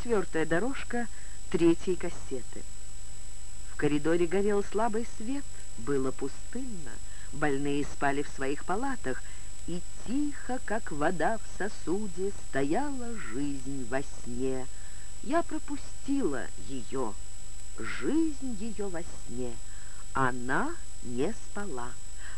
четвертая дорожка третьей кассеты. В коридоре горел слабый свет, было пустынно. Больные спали в своих палатах, и тихо, как вода в сосуде, стояла жизнь во сне. Я пропустила ее, жизнь ее во сне. Она не спала.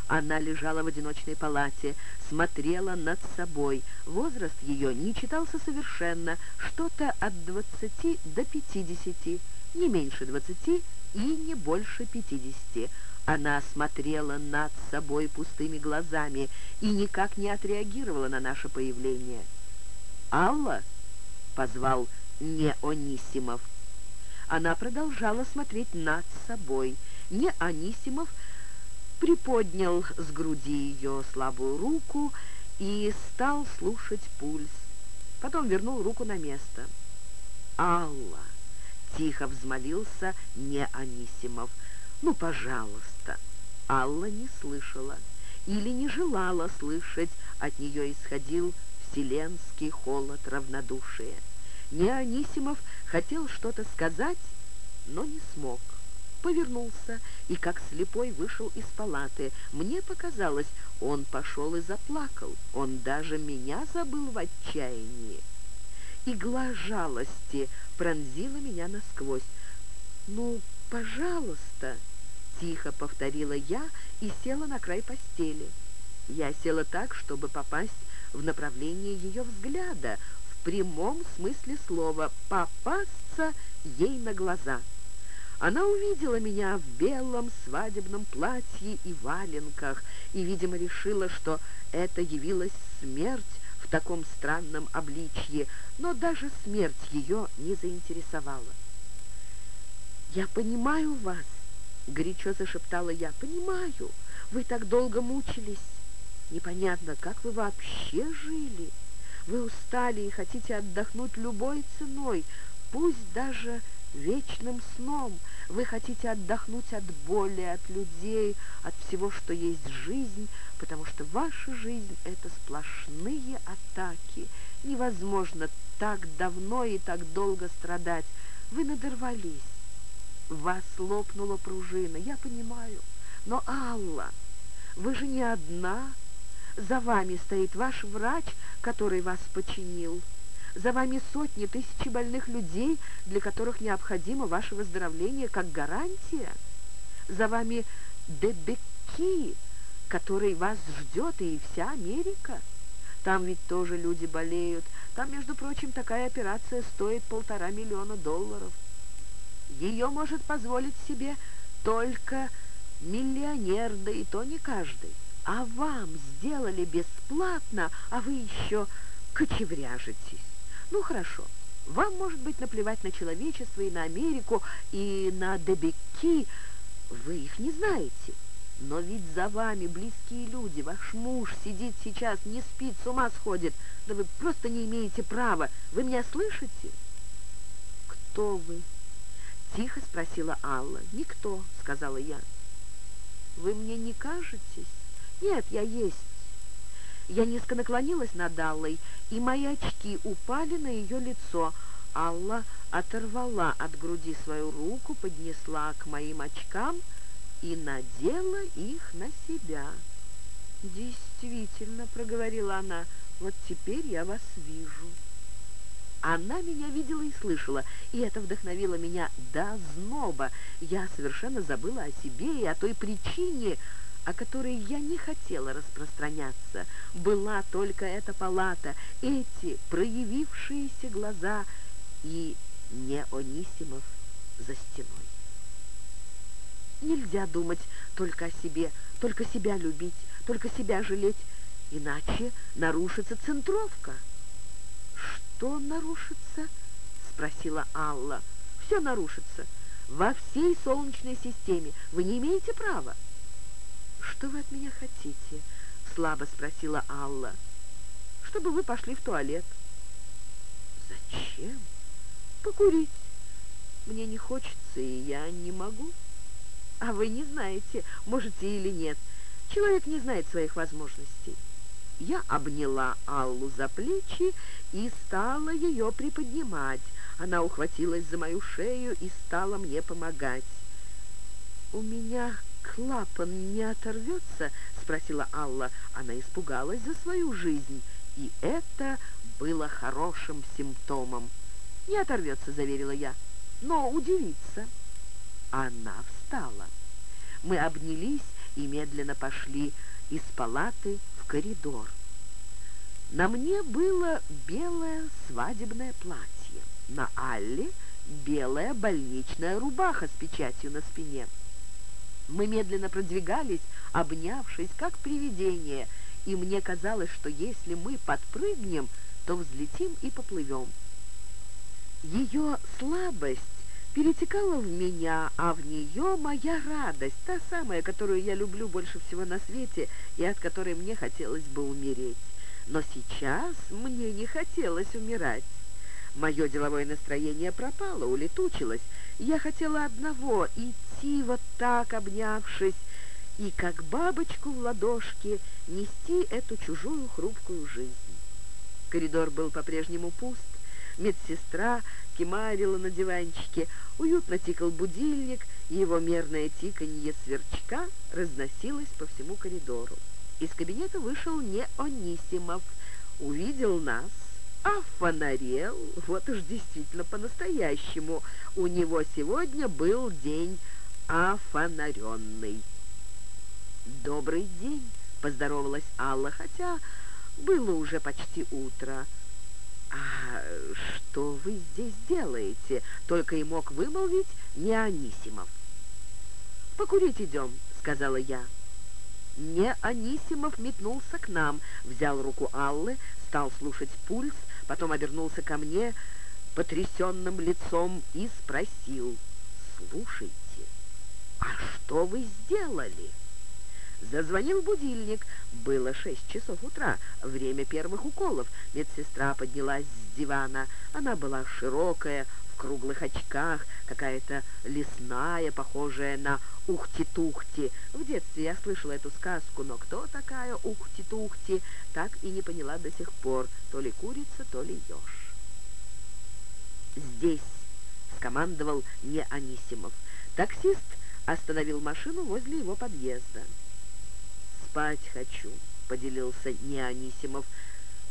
Она лежала в одиночной палате, смотрела над собой. Возраст ее не читался совершенно, что-то от двадцати до пятидесяти, не меньше двадцати и не больше пятидесяти. Она смотрела над собой пустыми глазами и никак не отреагировала на наше появление. «Алла!» — позвал Неонисимов. Она продолжала смотреть над собой. Неонисимов приподнял с груди ее слабую руку и стал слушать пульс. Потом вернул руку на место. «Алла!» — тихо взмолился Неонисимов. «Ну, пожалуйста!» Алла не слышала или не желала слышать, от нее исходил вселенский холод равнодушия. Неонисимов хотел что-то сказать, но не смог повернулся и как слепой вышел из палаты. Мне показалось, он пошел и заплакал. Он даже меня забыл в отчаянии. Игла жалости пронзила меня насквозь. «Ну, пожалуйста!» — тихо повторила я и села на край постели. Я села так, чтобы попасть в направление ее взгляда, в прямом смысле слова «попасться ей на глаза». Она увидела меня в белом свадебном платье и валенках и, видимо, решила, что это явилась смерть в таком странном обличье, но даже смерть ее не заинтересовала. «Я понимаю вас», — горячо зашептала я, — «понимаю, вы так долго мучились. Непонятно, как вы вообще жили. Вы устали и хотите отдохнуть любой ценой, пусть даже вечным сном. Вы хотите отдохнуть от боли, от людей, от всего, что есть жизнь, потому что ваша жизнь — это сплошные атаки. Невозможно так давно и так долго страдать. Вы надорвались. Вас лопнула пружина, я понимаю. Но, Алла, вы же не одна. За вами стоит ваш врач, который вас починил. За вами сотни, тысячи больных людей, для которых необходимо ваше выздоровление как гарантия. За вами Дебекки, который вас ждет, и вся Америка. Там ведь тоже люди болеют. Там, между прочим, такая операция стоит полтора миллиона долларов. Ее может позволить себе только миллионер, да и то не каждый. А вам сделали бесплатно, а вы еще кочевряжетесь. Ну, хорошо. Вам, может быть, наплевать на человечество и на Америку, и на Дебекки. Вы их не знаете. Но ведь за вами близкие люди. Ваш муж сидит сейчас, не спит, с ума сходит. Да вы просто не имеете права. Вы меня слышите? Кто вы? Тихо спросила Алла. Никто, сказала я. Вы мне не кажетесь? Нет, я есть. Я низко наклонилась над Аллой, и мои очки упали на ее лицо. Алла оторвала от груди свою руку, поднесла к моим очкам и надела их на себя. «Действительно», — проговорила она, — «вот теперь я вас вижу». Она меня видела и слышала, и это вдохновило меня до зноба. Я совершенно забыла о себе и о той причине, о которой я не хотела распространяться, была только эта палата, эти проявившиеся глаза и не Онисимов за стеной. Нельзя думать только о себе, только себя любить, только себя жалеть, иначе нарушится центровка. «Что нарушится?» — спросила Алла. «Все нарушится. Во всей Солнечной системе. Вы не имеете права». «Что вы от меня хотите?» — слабо спросила Алла. «Чтобы вы пошли в туалет». «Зачем?» «Покурить. Мне не хочется, и я не могу». «А вы не знаете, можете или нет. Человек не знает своих возможностей». Я обняла Аллу за плечи и стала ее приподнимать. Она ухватилась за мою шею и стала мне помогать. «У меня клапан не оторвется?» — спросила Алла. Она испугалась за свою жизнь, и это было хорошим симптомом. «Не оторвется», — заверила я, — «но удивится». Она встала. Мы обнялись и медленно пошли из палаты в коридор. На мне было белое свадебное платье, на Алле белая больничная рубаха с печатью на спине. Мы медленно продвигались, обнявшись, как привидение, и мне казалось, что если мы подпрыгнем, то взлетим и поплывем. Ее слабость перетекала в меня, а в нее моя радость, та самая, которую я люблю больше всего на свете и от которой мне хотелось бы умереть. Но сейчас мне не хотелось умирать. Мое деловое настроение пропало, улетучилось. Я хотела одного — идти вот так, обнявшись, и, как бабочку в ладошке, нести эту чужую хрупкую жизнь. Коридор был по-прежнему пуст. Медсестра кимарила на диванчике, уютно тикал будильник, и его мерное тиканье сверчка разносилось по всему коридору. Из кабинета вышел не Онисимов, увидел нас, а фонарел, вот уж действительно по-настоящему, у него сегодня был день офонаренный. «Добрый день!» — поздоровалась Алла, хотя было уже почти утро. «А что вы здесь делаете?» — только и мог вымолвить не Анисимов. «Покурить идем», — сказала я. Не Анисимов метнулся к нам, взял руку Аллы, стал слушать пульс, потом обернулся ко мне потрясенным лицом и спросил, «Слушайте, а что вы сделали?» Зазвонил будильник. Было шесть часов утра, время первых уколов. Медсестра поднялась с дивана. Она была широкая, в круглых очках, какая-то лесная, похожая на Ухти-Тухти. В детстве я слышала эту сказку, но кто такая Ухти-Тухти, так и не поняла до сих пор, то ли курица, то ли еж. «Здесь», — скомандовал не Анисимов. Таксист остановил машину возле его подъезда спать хочу», — поделился Неонисимов,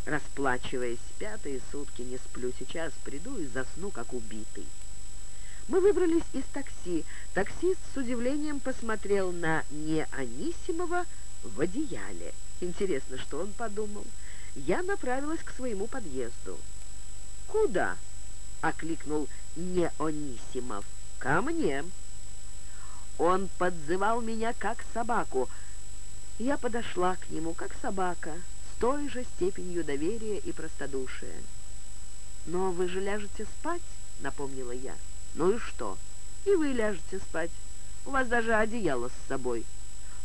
расплачиваясь. «Пятые сутки не сплю. Сейчас приду и засну, как убитый». Мы выбрались из такси. Таксист с удивлением посмотрел на Неонисимова в одеяле. Интересно, что он подумал? Я направилась к своему подъезду. «Куда?» — окликнул Неонисимов. «Ко мне». Он подзывал меня как собаку — я подошла к нему, как собака, с той же степенью доверия и простодушия. «Но вы же ляжете спать?» — напомнила я. «Ну и что? И вы ляжете спать. У вас даже одеяло с собой.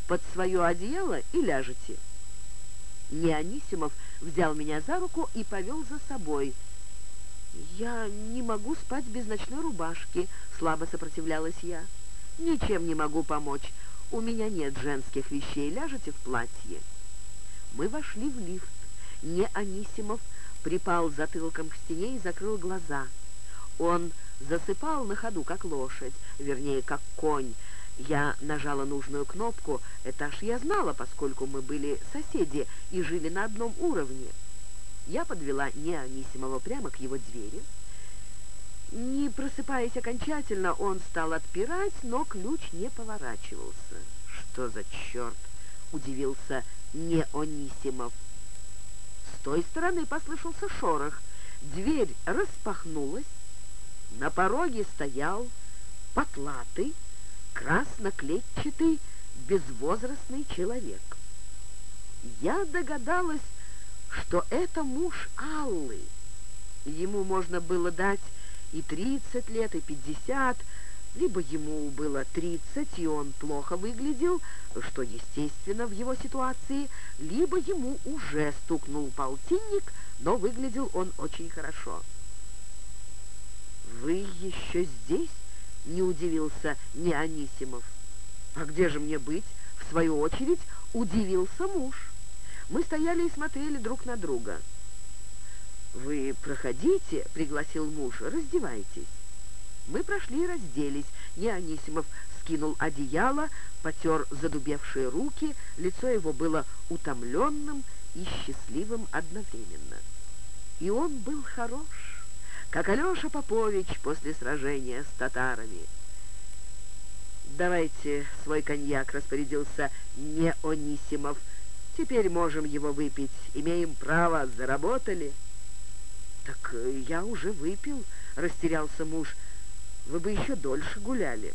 Под свое одеяло и ляжете». Неонисимов взял меня за руку и повел за собой. «Я не могу спать без ночной рубашки», — слабо сопротивлялась я. «Ничем не могу помочь. «У меня нет женских вещей, ляжете в платье». Мы вошли в лифт. Не Анисимов припал затылком к стене и закрыл глаза. Он засыпал на ходу, как лошадь, вернее, как конь. Я нажала нужную кнопку. Этаж я знала, поскольку мы были соседи и жили на одном уровне. Я подвела не Анисимова прямо к его двери. Не просыпаясь окончательно, он стал отпирать, но ключ не поворачивался. «Что за черт?» — удивился Неонисимов. С той стороны послышался шорох. Дверь распахнулась. На пороге стоял потлатый, красноклетчатый, безвозрастный человек. Я догадалась, что это муж Аллы. Ему можно было дать и тридцать лет, и пятьдесят, либо ему было тридцать, и он плохо выглядел, что естественно в его ситуации, либо ему уже стукнул полтинник, но выглядел он очень хорошо. «Вы еще здесь?» — не удивился Неонисимов. «А где же мне быть?» — в свою очередь удивился муж. Мы стояли и смотрели друг на друга. «Вы проходите», — пригласил муж, — «раздевайтесь». Мы прошли и разделись. Неонисимов скинул одеяло, потер задубевшие руки, лицо его было утомленным и счастливым одновременно. И он был хорош, как Алеша Попович после сражения с татарами. «Давайте свой коньяк», — распорядился Неонисимов. «Теперь можем его выпить. Имеем право, заработали». «Так э, я уже выпил», — растерялся муж. «Вы бы еще дольше гуляли».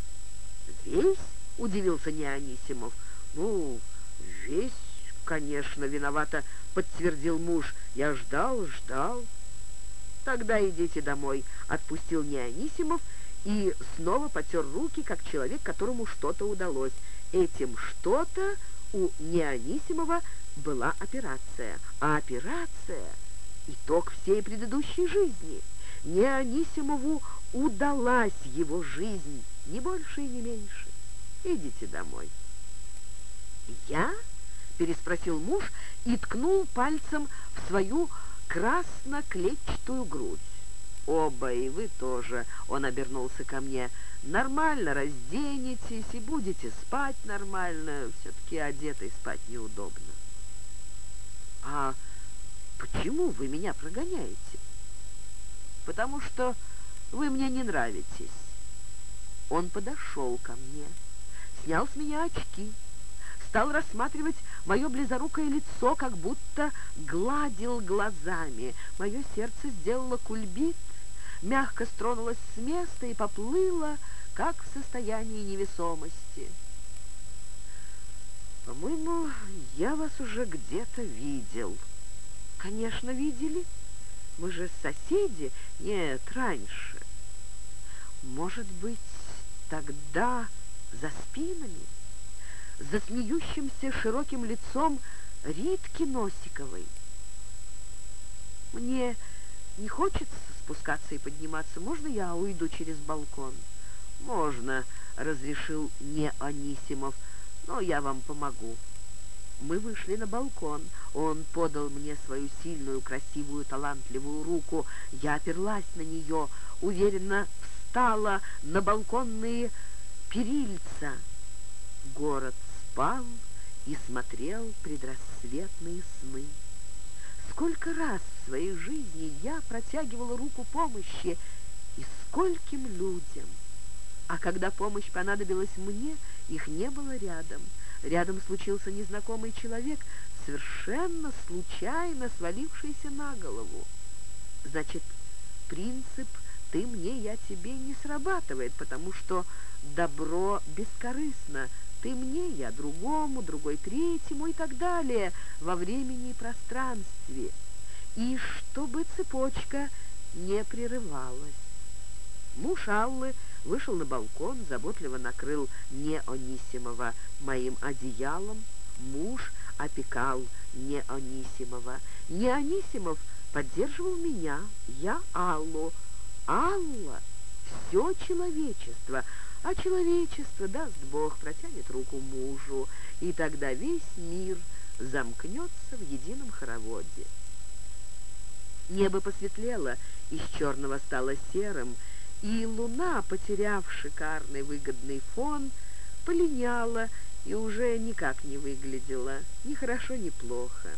«Весь?» — удивился Неонисимов. «Ну, весь, конечно, виновата», — подтвердил муж. «Я ждал, ждал». «Тогда идите домой», — отпустил Неонисимов и снова потер руки, как человек, которому что-то удалось. Этим что-то у Неонисимова была операция, а операция итог всей предыдущей жизни. Неонисимову удалась его жизнь, ни больше и не меньше. Идите домой. «Я?» — переспросил муж и ткнул пальцем в свою красно-клетчатую грудь. «Оба, и вы тоже», — он обернулся ко мне, — «нормально разденетесь и будете спать нормально, все-таки одетой спать неудобно». «А «Почему вы меня прогоняете?» «Потому что вы мне не нравитесь». Он подошел ко мне, снял с меня очки, стал рассматривать мое близорукое лицо, как будто гладил глазами. Мое сердце сделало кульбит, мягко стронулось с места и поплыло, как в состоянии невесомости. «По-моему, я вас уже где-то видел», «Конечно, видели. Мы же соседи. Нет, раньше. Может быть, тогда за спинами, за смеющимся широким лицом Ритки Носиковой. Мне не хочется спускаться и подниматься. Можно я уйду через балкон?» «Можно», — разрешил не Анисимов, — «но я вам помогу». Мы вышли на балкон. Он подал мне свою сильную, красивую, талантливую руку. Я оперлась на нее, уверенно встала на балконные перильца. Город спал и смотрел предрассветные сны. Сколько раз в своей жизни я протягивала руку помощи и скольким людям. А когда помощь понадобилась мне, их не было рядом — Рядом случился незнакомый человек, совершенно случайно свалившийся на голову. Значит, принцип «ты мне, я тебе» не срабатывает, потому что добро бескорыстно, ты мне, я другому, другой третьему и так далее во времени и пространстве. И чтобы цепочка не прерывалась. Муж Аллы вышел на балкон, заботливо накрыл Неонисимова моим одеялом. Муж опекал Неонисимова. Неонисимов поддерживал меня, я Аллу. Алла — все человечество, а человечество, даст Бог, протянет руку мужу, и тогда весь мир замкнется в едином хороводе. Небо посветлело, из черного стало серым, и луна, потеряв шикарный выгодный фон, полиняла и уже никак не выглядела, ни хорошо, ни плохо.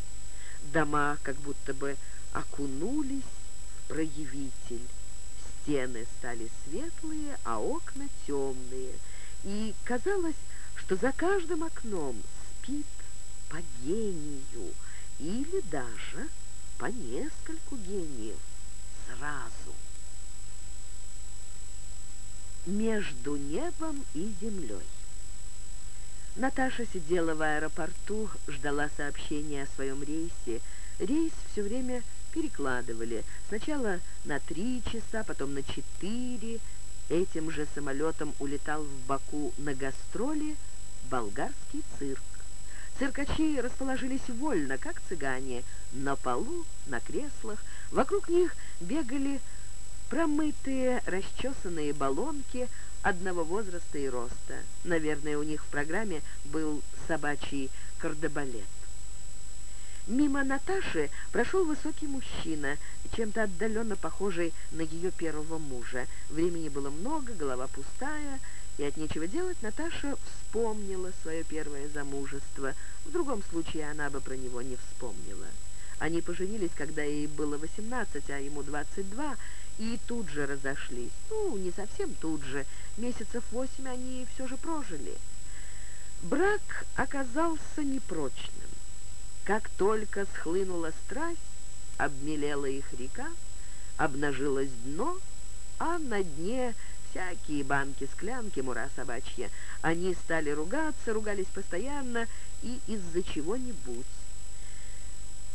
Дома как будто бы окунулись в проявитель. Стены стали светлые, а окна темные, и казалось, что за каждым окном спит по гению или даже по нескольку гениев сразу между небом и землей. Наташа сидела в аэропорту, ждала сообщения о своем рейсе. Рейс все время перекладывали. Сначала на три часа, потом на четыре. Этим же самолетом улетал в Баку на гастроли болгарский цирк. Циркачи расположились вольно, как цыгане, на полу, на креслах. Вокруг них бегали Промытые, расчесанные баллонки одного возраста и роста. Наверное, у них в программе был собачий кардебалет. Мимо Наташи прошел высокий мужчина, чем-то отдаленно похожий на ее первого мужа. Времени было много, голова пустая, и от нечего делать Наташа вспомнила свое первое замужество. В другом случае она бы про него не вспомнила. Они поженились, когда ей было 18, а ему 22, и тут же разошлись. Ну, не совсем тут же. Месяцев восемь они все же прожили. Брак оказался непрочным. Как только схлынула страсть, обмелела их река, обнажилось дно, а на дне всякие банки, склянки, мура собачья. Они стали ругаться, ругались постоянно и из-за чего-нибудь.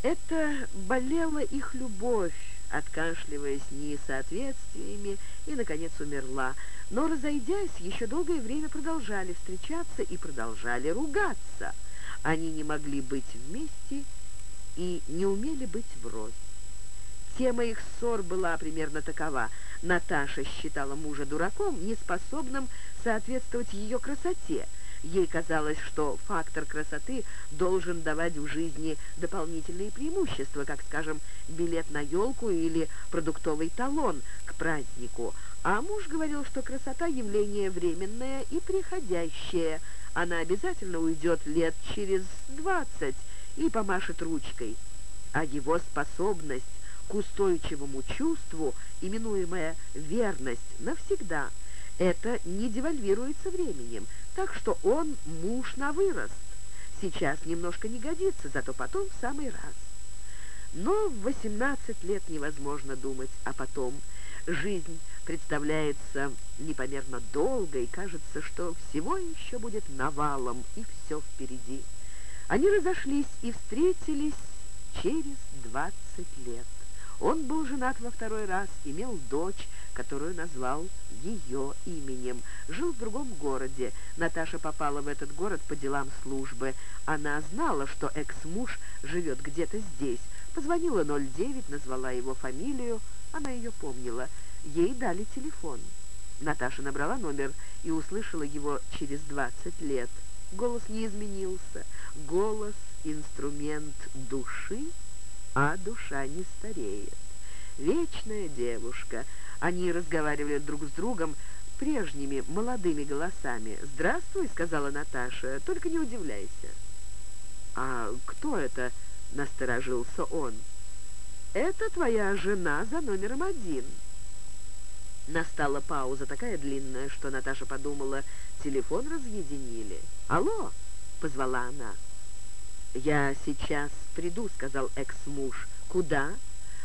Это болела их любовь, откашливаясь несоответствиями, и, наконец, умерла. Но, разойдясь, еще долгое время продолжали встречаться и продолжали ругаться. Они не могли быть вместе и не умели быть врозь. Тема их ссор была примерно такова. Наташа считала мужа дураком, неспособным соответствовать ее красоте. Ей казалось, что фактор красоты должен давать в жизни дополнительные преимущества, как, скажем, билет на елку или продуктовый талон к празднику. А муж говорил, что красота – явление временное и приходящее. Она обязательно уйдет лет через двадцать и помашет ручкой. А его способность к устойчивому чувству, именуемая верность, навсегда. Это не девальвируется временем, так что он муж на вырост. Сейчас немножко не годится, зато потом в самый раз. Но в 18 лет невозможно думать, а потом жизнь представляется непомерно долгой, кажется, что всего еще будет навалом, и все впереди. Они разошлись и встретились через 20 лет. Он был женат во второй раз, имел дочь, которую назвал ее именем. Жил в другом городе. Наташа попала в этот город по делам службы. Она знала, что экс-муж живет где-то здесь. Позвонила 09, назвала его фамилию. Она ее помнила. Ей дали телефон. Наташа набрала номер и услышала его через 20 лет. Голос не изменился. Голос — инструмент души — а душа не стареет. Вечная девушка. Они разговаривали друг с другом прежними молодыми голосами. «Здравствуй», — сказала Наташа, — «только не удивляйся». «А кто это?» — насторожился он. «Это твоя жена за номером один». Настала пауза такая длинная, что Наташа подумала, телефон разъединили. «Алло!» — позвала она. «Я сейчас приду», — сказал экс-муж. «Куда?»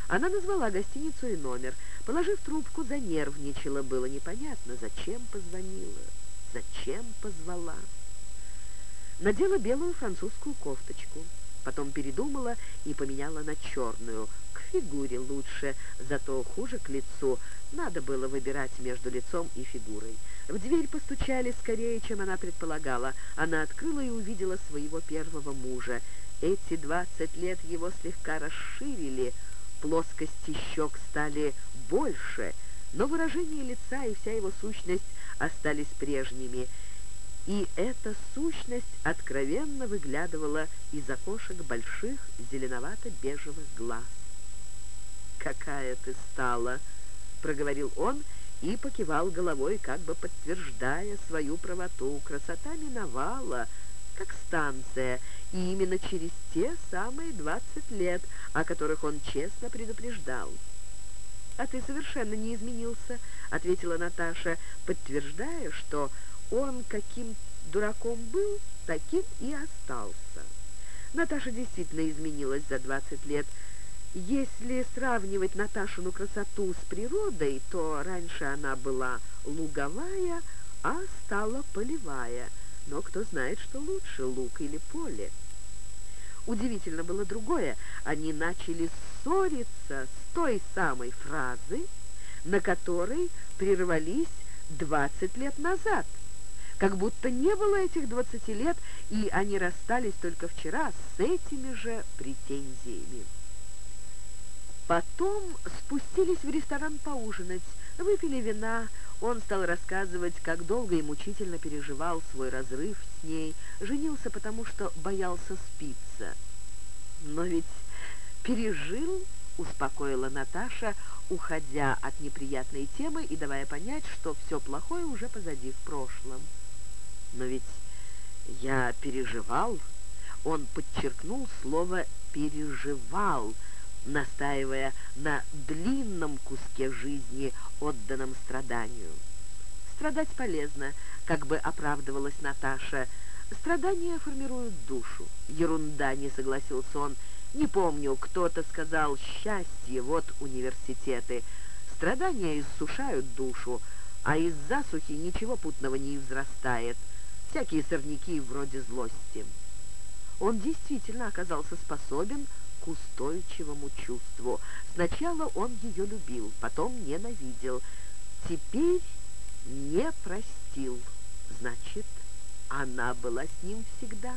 Она назвала гостиницу и номер. Положив трубку, занервничала. Было непонятно, зачем позвонила, зачем позвала. Надела белую французскую кофточку. Потом передумала и поменяла на черную. К фигуре лучше, зато хуже к лицу. Надо было выбирать между лицом и фигурой. В дверь постучали скорее, чем она предполагала. Она открыла и увидела своего первого мужа. Эти двадцать лет его слегка расширили, плоскости щек стали больше, но выражение лица и вся его сущность остались прежними. И эта сущность откровенно выглядывала из окошек больших зеленовато-бежевых глаз. «Какая ты стала!» — проговорил он и покивал головой, как бы подтверждая свою правоту. Красота миновала, как станция, и именно через те самые двадцать лет, о которых он честно предупреждал. «А ты совершенно не изменился», — ответила Наташа, подтверждая, что он каким дураком был, таким и остался. Наташа действительно изменилась за двадцать лет, — если сравнивать Наташину красоту с природой, то раньше она была луговая, а стала полевая. Но кто знает, что лучше, луг или поле. Удивительно было другое. Они начали ссориться с той самой фразы, на которой прервались двадцать лет назад. Как будто не было этих двадцати лет, и они расстались только вчера с этими же претензиями. Потом спустились в ресторан поужинать, выпили вина. Он стал рассказывать, как долго и мучительно переживал свой разрыв с ней, женился потому, что боялся спиться. но ведь пережил, успокоила Наташа, уходя от неприятной темы и давая понять, что все плохое уже позади в прошлом. Но ведь я переживал, он подчеркнул слово «переживал», настаивая на длинном куске жизни, отданном страданию. «Страдать полезно», — как бы оправдывалась Наташа. «Страдания формируют душу». «Ерунда», — не согласился он. «Не помню, кто-то сказал «счастье, вот университеты». Страдания иссушают душу, а из засухи ничего путного не взрастает. Всякие сорняки вроде злости». Он действительно оказался способен к устойчивому чувству. Сначала он ее любил, потом ненавидел. Теперь не простил. Значит, она была с ним всегда.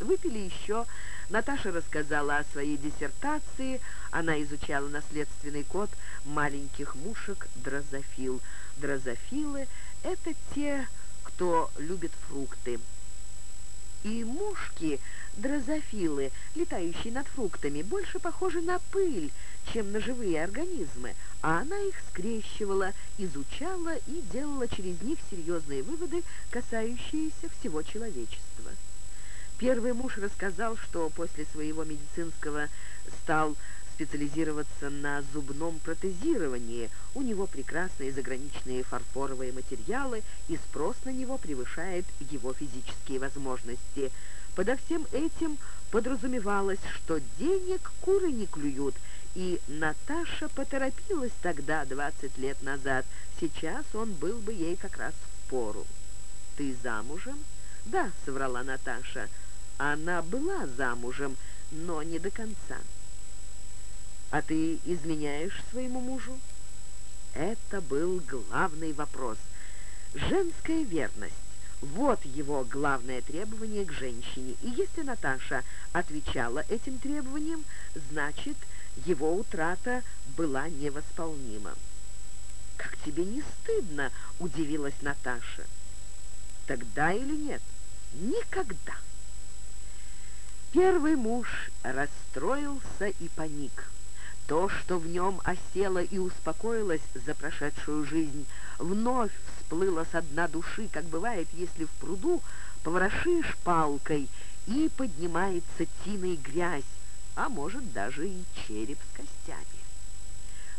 Выпили еще. Наташа рассказала о своей диссертации. Она изучала наследственный код маленьких мушек дрозофил. Дрозофилы — это те, кто любит фрукты. И мушки дрозофилы, летающие над фруктами, больше похожи на пыль, чем на живые организмы, а она их скрещивала, изучала и делала через них серьезные выводы, касающиеся всего человечества. Первый муж рассказал, что после своего медицинского стал специализироваться на зубном протезировании. У него прекрасные заграничные фарфоровые материалы, и спрос на него превышает его физические возможности – Подо всем этим подразумевалось, что денег куры не клюют, и Наташа поторопилась тогда, двадцать лет назад. Сейчас он был бы ей как раз в пору. «Ты замужем?» «Да», — соврала Наташа. Она была замужем, но не до конца. «А ты изменяешь своему мужу?» Это был главный вопрос. Женская верность. Вот его главное требование к женщине. И если Наташа отвечала этим требованиям, значит, его утрата была невосполнима. «Как тебе не стыдно?» — удивилась Наташа. «Тогда или нет?» «Никогда!» Первый муж расстроился и паник. То, что в нем осело и успокоилось за прошедшую жизнь, вновь всплыло со дна души, как бывает, если в пруду поворошишь палкой, и поднимается тиной грязь, а может даже и череп с костями.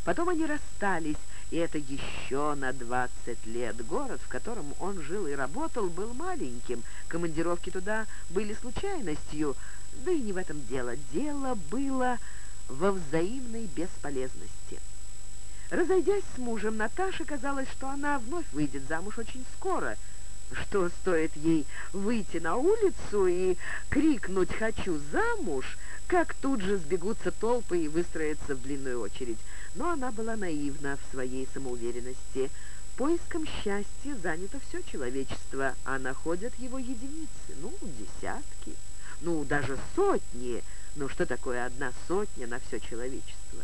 Потом они расстались, и это еще на двадцать лет. Город, в котором он жил и работал, был маленьким. Командировки туда были случайностью, да и не в этом дело. Дело было во взаимной бесполезности. Разойдясь с мужем, Наташе казалось, что она вновь выйдет замуж очень скоро, что стоит ей выйти на улицу и крикнуть «хочу замуж», как тут же сбегутся толпы и выстроятся в длинную очередь. Но она была наивна в своей самоуверенности. Поиском счастья занято все человечество, а находят его единицы, ну, десятки, ну, даже сотни – ну что такое одна сотня на все человечество?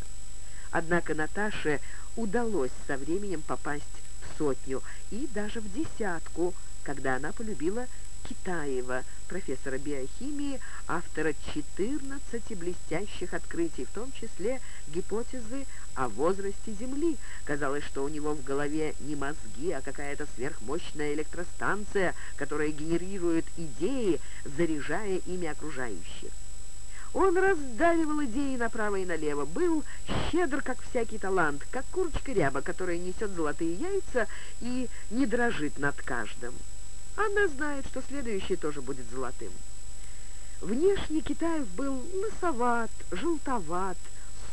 Однако Наташе удалось со временем попасть в сотню и даже в десятку, когда она полюбила Китаева, профессора биохимии, автора 14 блестящих открытий, в том числе гипотезы о возрасте Земли. Казалось, что у него в голове не мозги, а какая-то сверхмощная электростанция, которая генерирует идеи, заряжая ими окружающих. Он раздаривал идеи направо и налево, был щедр, как всякий талант, как курочка ряба, которая несет золотые яйца и не дрожит над каждым. Она знает, что следующий тоже будет золотым. Внешне Китаев был лысоват, желтоват,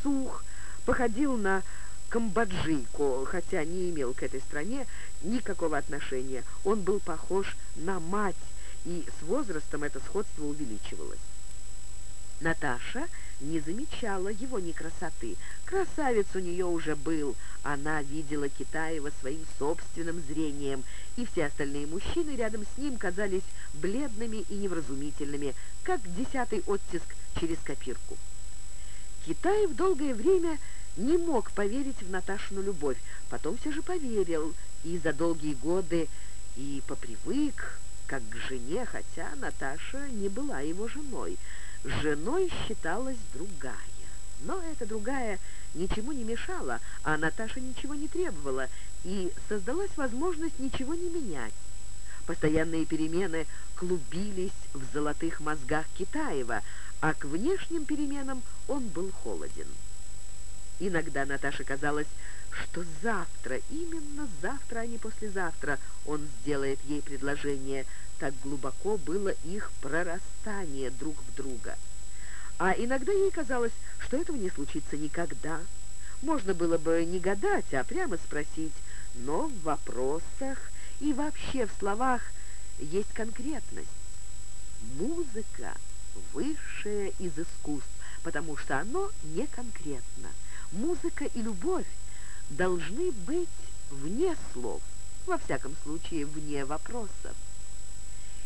сух, походил на камбоджийку, хотя не имел к этой стране никакого отношения. Он был похож на мать, и с возрастом это сходство увеличивалось. Наташа не замечала его ни красоты. Красавец у нее уже был. Она видела Китаева своим собственным зрением, и все остальные мужчины рядом с ним казались бледными и невразумительными, как десятый оттиск через копирку. Китаев долгое время не мог поверить в Наташину любовь, потом все же поверил, и за долгие годы и попривык, как к жене, хотя Наташа не была его женой. Женой считалась другая. Но эта другая ничему не мешала, а Наташа ничего не требовала, и создалась возможность ничего не менять. Постоянные перемены клубились в золотых мозгах Китаева, а к внешним переменам он был холоден. Иногда Наташе казалось, что завтра, именно завтра, а не послезавтра, он сделает ей предложение. Так глубоко было их прорастание друг в друга. А иногда ей казалось, что этого не случится никогда. Можно было бы не гадать, а прямо спросить, но в вопросах и вообще в словах есть конкретность. Музыка — высшее из искусств, потому что оно не конкретно. Музыка и любовь должны быть вне слов, во всяком случае, вне вопросов.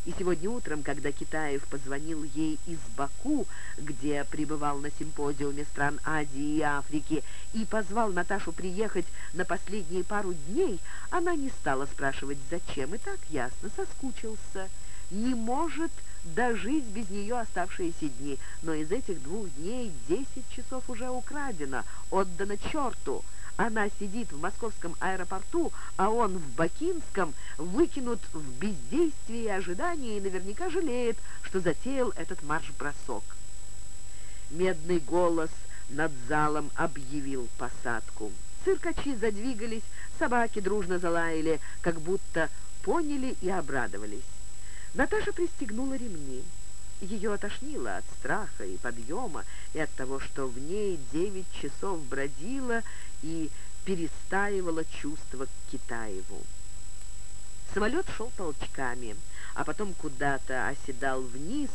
И сегодня утром, когда Китаев позвонил ей из Баку, где пребывал на симпозиуме стран Азии и Африки, и позвал Наташу приехать на последние пару дней, она не стала спрашивать, зачем, и так ясно, соскучился. Не может дожить без нее оставшиеся дни, но из этих двух дней десять часов уже украдено, отдано черту. Она сидит в московском аэропорту, а он в Бакинском, выкинут в бездействие и ожидании, и наверняка жалеет, что затеял этот марш-бросок. Медный голос над залом объявил посадку. Циркачи задвигались, собаки дружно залаяли, как будто поняли и обрадовались. Наташа пристегнула ремни. Ее отошнило от страха и подъема, и от того, что в ней девять часов бродила и перестаивало чувство к Китаеву. Самолет шел толчками, а потом куда-то оседал вниз,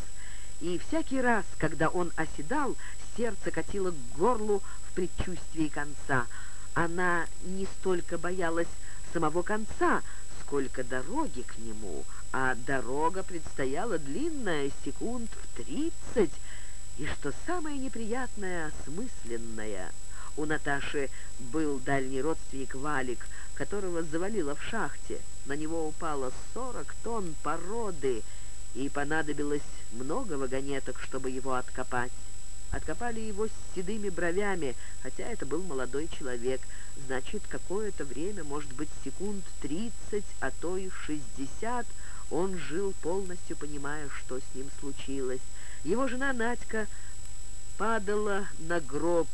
и всякий раз, когда он оседал, сердце катило к горлу в предчувствии конца. Она не столько боялась самого конца, сколько дороги к нему, а дорога предстояла длинная, секунд в тридцать, и, что самое неприятное, осмысленное — у Наташи был дальний родственник Валик, которого завалило в шахте. На него упало сорок тонн породы, и понадобилось много вагонеток, чтобы его откопать. Откопали его с седыми бровями, хотя это был молодой человек. Значит, какое-то время, может быть, секунд тридцать, а то и шестьдесят, он жил полностью, понимая, что с ним случилось. Его жена Надька падала на гроб,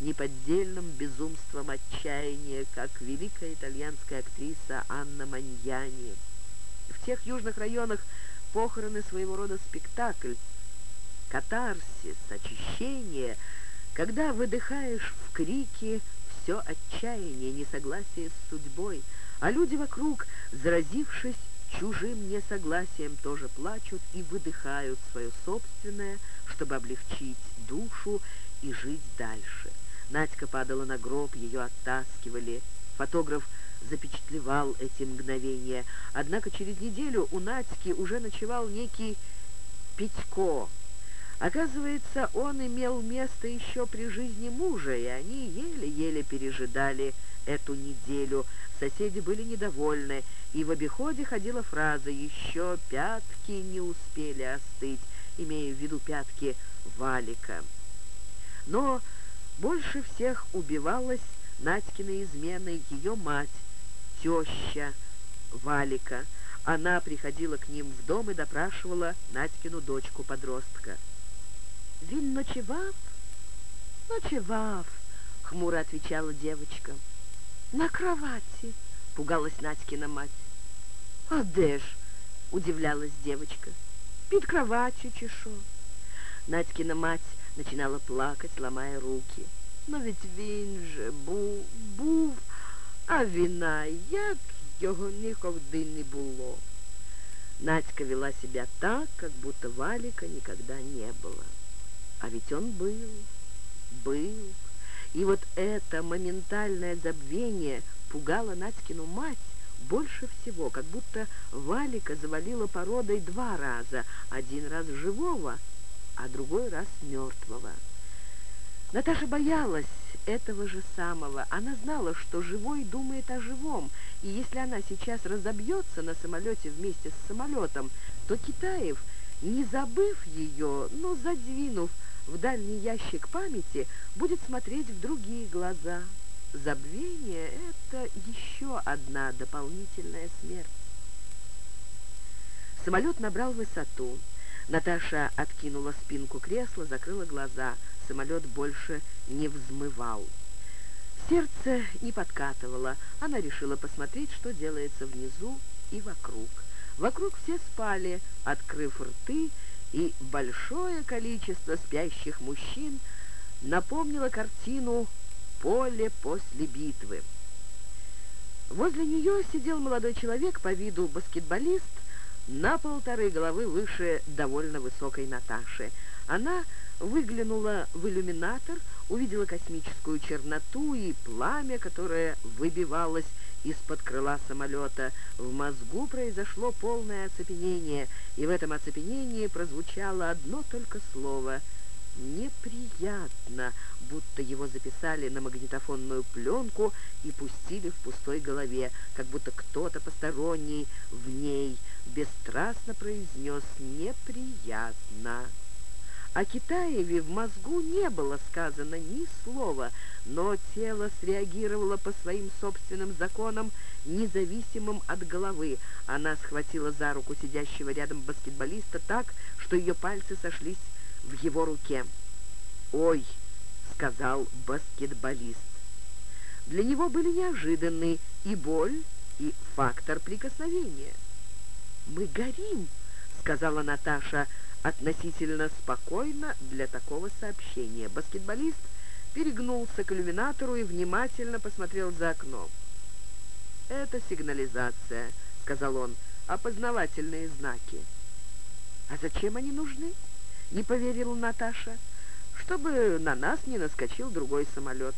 неподдельным безумством отчаяния, как великая итальянская актриса Анна Маньяни. В тех южных районах похороны своего рода спектакль, катарсис, очищение, когда выдыхаешь в крике все отчаяние, несогласие с судьбой, а люди вокруг, заразившись чужим несогласием, тоже плачут и выдыхают свое собственное, чтобы облегчить душу и жить дальше. Надька падала на гроб, ее оттаскивали. Фотограф запечатлевал эти мгновения. Однако через неделю у Надьки уже ночевал некий Петько. Оказывается, он имел место еще при жизни мужа, и они еле-еле пережидали эту неделю. Соседи были недовольны, и в обиходе ходила фраза «Еще пятки не успели остыть», имея в виду пятки Валика. Но больше всех убивалась Надькиной изменой ее мать, теща Валика. Она приходила к ним в дом и допрашивала Надькину дочку-подростка. «Вин ночевав?» «Ночевав», — хмуро отвечала девочка. «На кровати», — пугалась Надькина мать. «А де ж?» — удивлялась девочка. «Під кроватью чешу». Надькина мать начинала плакать, ломая руки. Но ведь він же був, був, а вина, як його ніколи не було. Надька вела себя так, как будто Валика никогда не было. А ведь он был, был. И вот это моментальное забвение пугало Надькину мать больше всего, как будто Валика завалила породой два раза, один раз живого, а другой раз мертвого. Наташа боялась этого же самого. Она знала, что живой думает о живом, и если она сейчас разобьется на самолете вместе с самолетом, то Китаев не забыв ее, но задвинув в дальний ящик памяти, будет смотреть в другие глаза. Забвение — это еще одна дополнительная смерть. Самолет набрал высоту. Наташа откинула спинку кресла, закрыла глаза. Самолет больше не взмывал. Сердце не подкатывало. Она решила посмотреть, что делается внизу и вокруг. Вокруг все спали, открыв рты, и большое количество спящих мужчин напомнило картину «Поле после битвы». Возле нее сидел молодой человек, по виду баскетболист, на полторы головы выше довольно высокой Наташи. Она выглянула в иллюминатор, увидела космическую черноту и пламя, которое выбивалось из-под крыла самолета. В мозгу произошло полное оцепенение, и в этом оцепенении прозвучало одно только слово «неприятно», будто его записали на магнитофонную пленку и пустили в пустой голове, как будто кто-то посторонний в ней бесстрастно произнес «неприятно». О Китаеве в мозгу не было сказано ни слова, но тело среагировало по своим собственным законам, независимым от головы. Она схватила за руку сидящего рядом баскетболиста так, что ее пальцы сошлись в его руке. «Ой!» — сказал баскетболист. Для него были неожиданны и боль, и фактор прикосновения. «Мы горим!» — сказала Наташа, — относительно спокойно для такого сообщения. Баскетболист перегнулся к иллюминатору и внимательно посмотрел за окно. «Это сигнализация», — сказал он, — «опознавательные знаки». «А зачем они нужны?» — не поверила Наташа. «Чтобы на нас не наскочил другой самолет».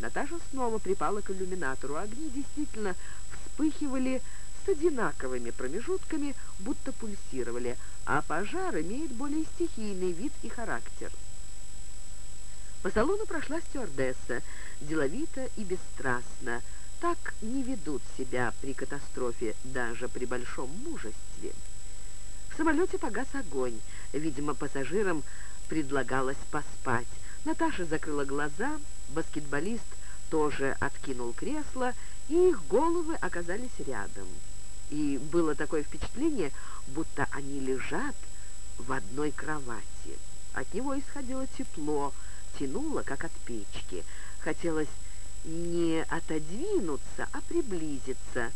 Наташа снова припала к иллюминатору. Огни действительно вспыхивали с одинаковыми промежутками, будто пульсировали, а пожар имеет более стихийный вид и характер. По салону прошла стюардесса, деловито и бесстрастно. Так не ведут себя при катастрофе, даже при большом мужестве. В самолете погас огонь. Видимо, пассажирам предлагалось поспать. Наташа закрыла глаза, баскетболист тоже откинул кресло, и их головы оказались рядом и было такое впечатление, будто они лежат в одной кровати. От него исходило тепло, тянуло, как от печки. Хотелось не отодвинуться, а приблизиться,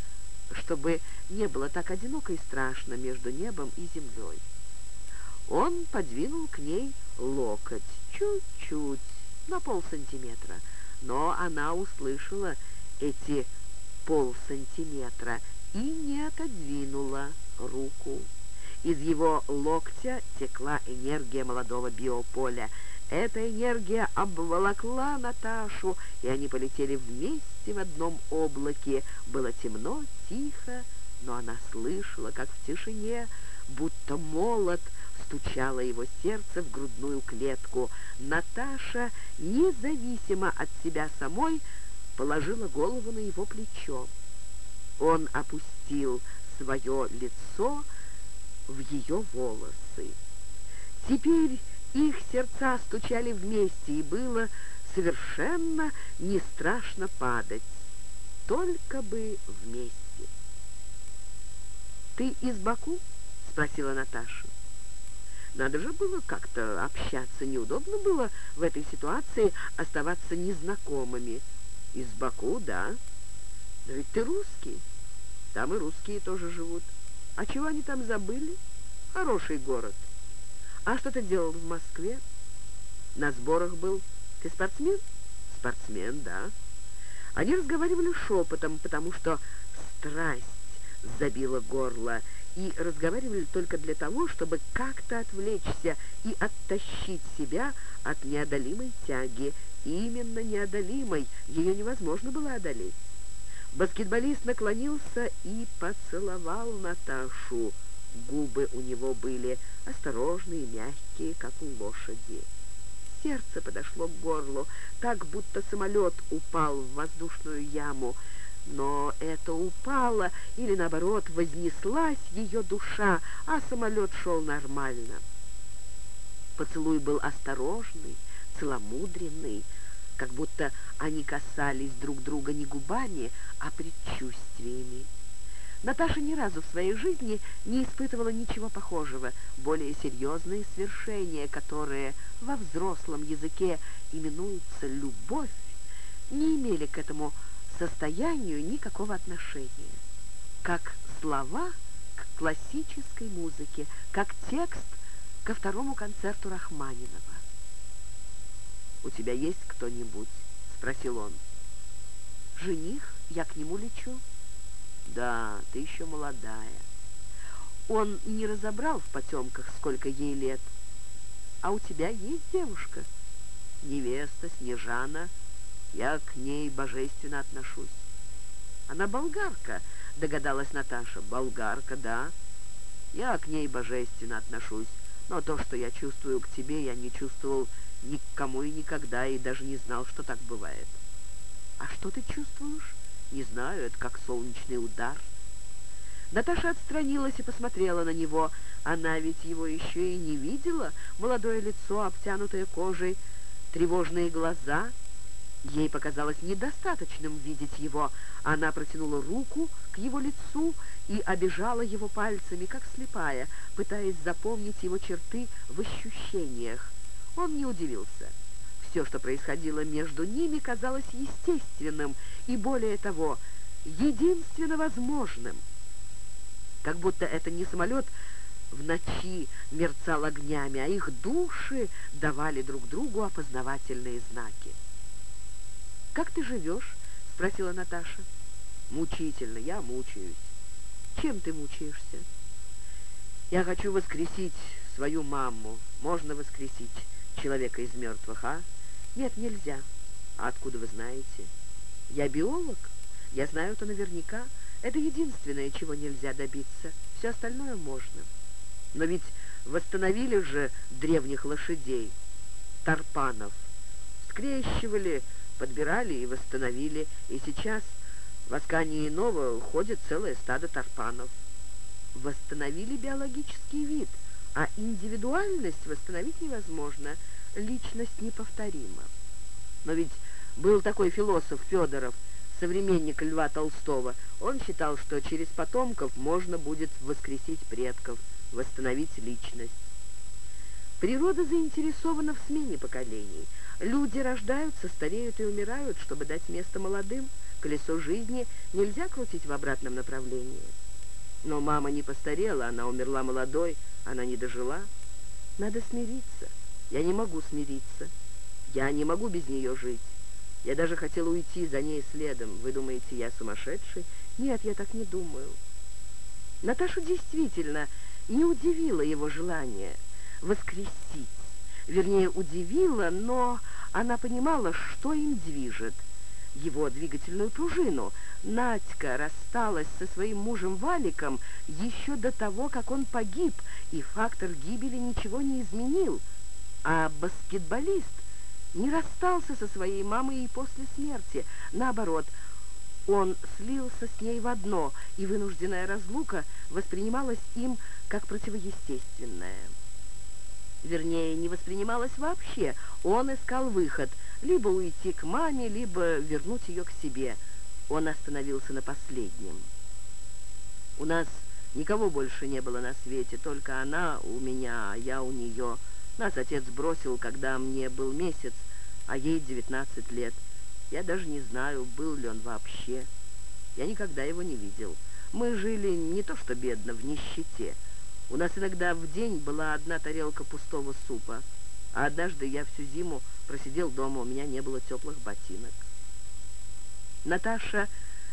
чтобы не было так одиноко и страшно между небом и землей. Он подвинул к ней локоть, чуть-чуть, на полсантиметра, но она услышала эти полсантиметра и не отодвинула руку. Из его локтя текла энергия молодого биополя. Эта энергия обволокла Наташу, и они полетели вместе в одном облаке. Было темно, тихо, но она слышала, как в тишине, будто молот, стучало его сердце в грудную клетку. Наташа, независимо от себя самой, положила голову на его плечо. Он опустил свое лицо в ее волосы. Теперь их сердца стучали вместе, и было совершенно не страшно падать. Только бы вместе. «Ты из Баку?» — спросила Наташа. Надо же было как-то общаться. Неудобно было в этой ситуации оставаться незнакомыми. «Из Баку, да. Ведь ты русский». Там и русские тоже живут. А чего они там забыли? Хороший город. А что ты делал в Москве? На сборах был. Ты спортсмен? Спортсмен, да. Они разговаривали шепотом, потому что страсть забила горло, и разговаривали только для того, чтобы как-то отвлечься и оттащить себя от неодолимой тяги. Именно неодолимой, ее невозможно было одолеть. Баскетболист наклонился и поцеловал Наташу. Губы у него были осторожные, мягкие, как у лошади. Сердце подошло к горлу, так будто самолет упал в воздушную яму. Но это упало или, наоборот, вознеслась ее душа, а самолет шел нормально. Поцелуй был осторожный, целомудренный, как будто они касались друг друга не губами, а предчувствиями. Наташа ни разу в своей жизни не испытывала ничего похожего. Более серьезные свершения, которые во взрослом языке именуются «любовь», не имели к этому состоянию никакого отношения. Как слова к классической музыке, как текст ко второму концерту Рахманинова. «У тебя есть кто-нибудь?» — спросил он. «Жених? Я к нему лечу». Да, ты еще молодая. Он не разобрал в потемках, сколько ей лет. А у тебя есть девушка? Невеста, Снежана. Я к ней божественно отношусь. Она болгарка, догадалась Наташа. Болгарка, да. Я к ней божественно отношусь. Но то, что я чувствую к тебе, я не чувствовал никому и никогда, и даже не знал, что так бывает. А что ты чувствуешь? Не знаю, это как солнечный удар. Наташа отстранилась и посмотрела на него. Она ведь его еще и не видела. Молодое лицо, обтянутое кожей, тревожные глаза. Ей показалось недостаточным видеть его. Она протянула руку к его лицу и обижала его пальцами, как слепая, пытаясь запомнить его черты в ощущениях. Он не удивился. Все, что происходило между ними, казалось естественным и, более того, единственно возможным. Как будто это не самолет в ночи мерцал огнями, а их души давали друг другу опознавательные знаки. «Как ты живешь?» — спросила Наташа. «Мучительно, я мучаюсь». «Чем ты мучаешься?» «Я хочу воскресить свою маму. Можно воскресить человека из мертвых, а?» «Нет, нельзя». «А откуда вы знаете?» «Я биолог. Я знаю это наверняка. Это единственное, чего нельзя добиться. Все остальное можно». «Но ведь восстановили же древних лошадей, тарпанов. Скрещивали, подбирали и восстановили. И сейчас в Аскании Иного ходит целое стадо тарпанов. Восстановили биологический вид, а индивидуальность восстановить невозможно – личность неповторима. Но ведь был такой философ Федоров, современник Льва Толстого. Он считал, что через потомков можно будет воскресить предков, восстановить личность. Природа заинтересована в смене поколений. Люди рождаются, стареют и умирают, чтобы дать место молодым. Колесо жизни нельзя крутить в обратном направлении. Но мама не постарела, она умерла молодой, она не дожила. Надо смириться. Я не могу смириться. Я не могу без нее жить. Я даже хотела уйти за ней следом. Вы думаете, я сумасшедший? Нет, я так не думаю. Наташу действительно не удивило его желание воскресить. Вернее, удивило, но она понимала, что им движет. Его двигательную пружину. Надька рассталась со своим мужем Валиком еще до того, как он погиб, и фактор гибели ничего не изменил. А баскетболист не расстался со своей мамой и после смерти. Наоборот, он слился с ней в одно, и вынужденная разлука воспринималась им как противоестественная. Вернее, не воспринималась вообще. Он искал выход, либо уйти к маме, либо вернуть ее к себе. Он остановился на последнем. У нас никого больше не было на свете, только она у меня, а я у нее. Нас отец бросил, когда мне был месяц, а ей девятнадцать лет. Я даже не знаю, был ли он вообще. Я никогда его не видел. Мы жили не то что бедно, в нищете. У нас иногда в день была одна тарелка пустого супа. А однажды я всю зиму просидел дома, у меня не было теплых ботинок. Наташа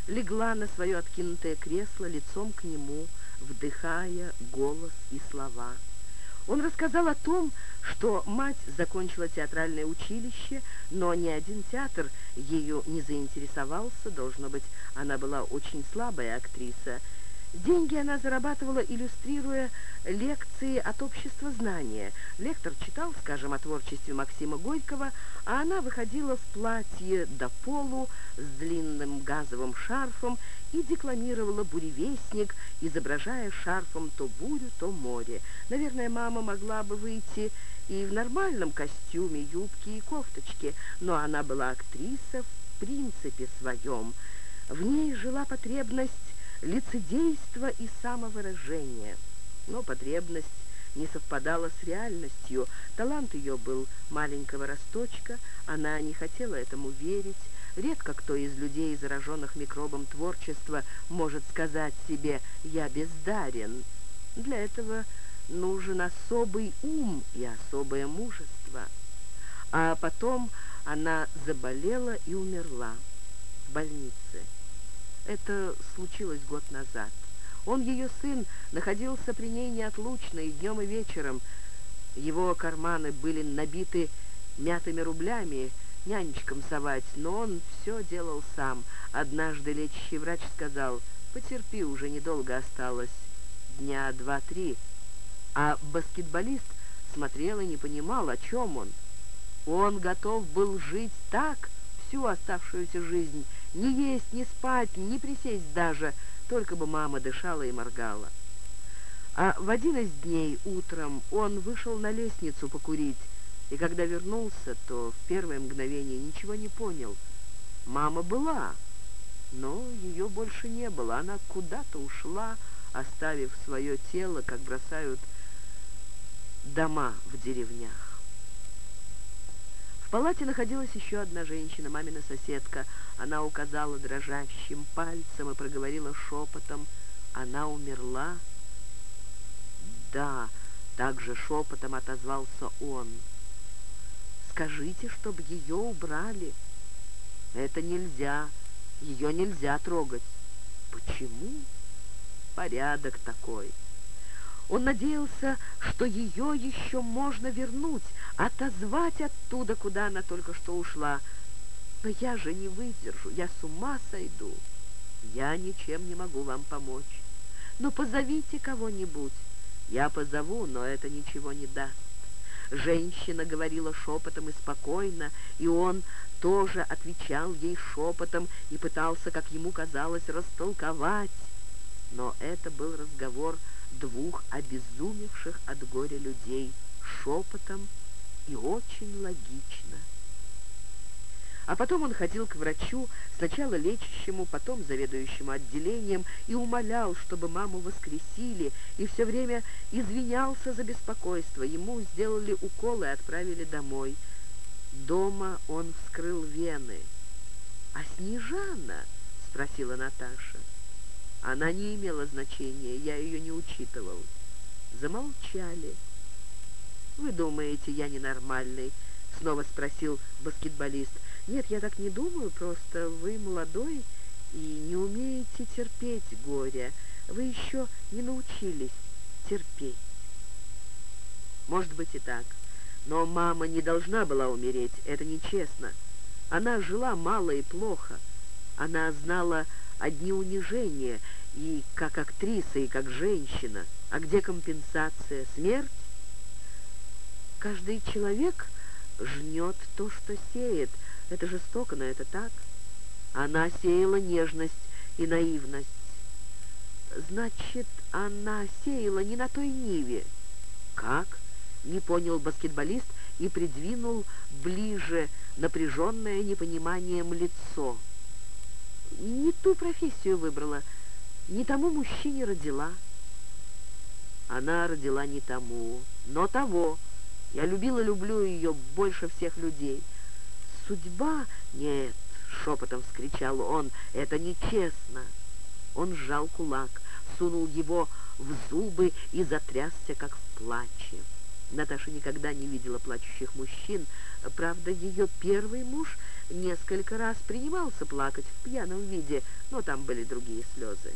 легла на свое откинутое кресло лицом к нему, вдыхая голос и слова. Он рассказал о том, что мать закончила театральное училище, но ни один театр ею не заинтересовался, должно быть, она была очень слабая актриса. Деньги она зарабатывала, иллюстрируя лекции от общества знания. Лектор читал, скажем, о творчестве Максима Горького, а она выходила в платье до полу с длинным газовым шарфом и декламировала «Буревестник», изображая шарфом то бурю, то море. Наверное, мама могла бы выйти и в нормальном костюме, юбке и кофточке, но она была актриса в принципе своем. В ней жила потребность лицедейства и самовыражения. Но потребность не совпадала с реальностью. Талант ее был маленького росточка, она не хотела этому верить. Редко кто из людей, зараженных микробом творчества, может сказать себе «я бездарен». Для этого нужен особый ум и особое мужество. А потом она заболела и умерла в больнице. Это случилось год назад. Он, ее сын, находился при ней неотлучно и днем, и вечером. Его карманы были набиты мятыми рублями, нянечкам совать, но он все делал сам. Однажды лечащий врач сказал, «Потерпи, уже недолго осталось, дня два-три». А баскетболист смотрел и не понимал, о чем он. Он готов был жить так всю оставшуюся жизнь, не есть, не спать, не присесть даже, только бы мама дышала и моргала. А в один из дней утром он вышел на лестницу покурить, и когда вернулся, то в первое мгновение ничего не понял. Мама была, но ее больше не было. Она куда-то ушла, оставив свое тело, как бросают дома в деревнях. Палате находилась еще одна женщина, мамина соседка. Она указала дрожащим пальцем и проговорила шепотом. Она умерла? Да, также шепотом отозвался он. Скажите, чтобы ее убрали. Это нельзя, ее нельзя трогать. Почему? Порядок такой. Он надеялся, что ее еще можно вернуть, отозвать оттуда, куда она только что ушла. Но я же не выдержу, я с ума сойду. Я ничем не могу вам помочь. Но позовите кого-нибудь. Я позову, но это ничего не даст. Женщина говорила шепотом и спокойно, и он тоже отвечал ей шепотом и пытался, как ему казалось, растолковать. Но это был разговор двух обезумевших от горя людей шепотом и очень логично. А потом он ходил к врачу, сначала лечащему, потом заведующему отделением, и умолял, чтобы маму воскресили, и все время извинялся за беспокойство. Ему сделали уколы и отправили домой. Дома он вскрыл вены. «А Снежана?» — спросила Наташа. Она не имела значения, я ее не учитывал. Замолчали. «Вы думаете, я ненормальный?» — снова спросил баскетболист. «Нет, я так не думаю, просто вы молодой и не умеете терпеть горе. Вы еще не научились терпеть». «Может быть и так. Но мама не должна была умереть, это нечестно. Она жила мало и плохо. Она знала одни унижения, и как актриса, и как женщина. А где компенсация? Смерть? Каждый человек жнет то, что сеет. Это жестоко, но это так. Она сеяла нежность и наивность. Значит, она сеяла не на той ниве. Как? Не понял баскетболист и придвинул ближе напряженное непониманием лицо. Не ту профессию выбрала, не тому мужчине родила. Она родила не тому, но того. Я любила, люблю ее больше всех людей. Судьба? Нет, шепотом вскричал он, это нечестно. Он сжал кулак, сунул его в зубы и затрясся, как в плаче. Наташа никогда не видела плачущих мужчин. Правда, ее первый муж несколько раз принимался плакать в пьяном виде, но там были другие слезы.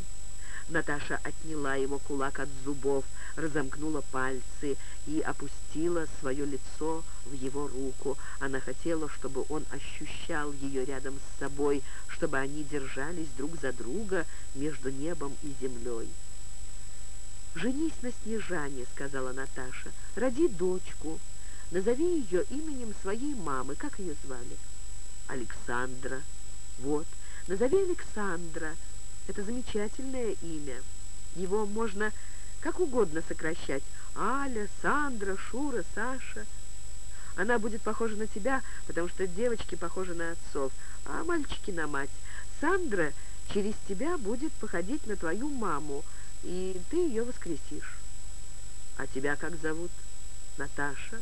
Наташа отняла его кулак от зубов, разомкнула пальцы и опустила свое лицо в его руку. Она хотела, чтобы он ощущал ее рядом с собой, чтобы они держались друг за друга между небом и землей. «Женись на Снежане», — сказала Наташа. «Роди дочку. Назови ее именем своей мамы. Как ее звали?» «Александра». «Вот, назови Александра. Это замечательное имя. Его можно как угодно сокращать. Аля, Сандра, Шура, Саша. Она будет похожа на тебя, потому что девочки похожи на отцов, а мальчики на мать. Сандра через тебя будет походить на твою маму, и ты ее воскресишь. А тебя как зовут? Наташа?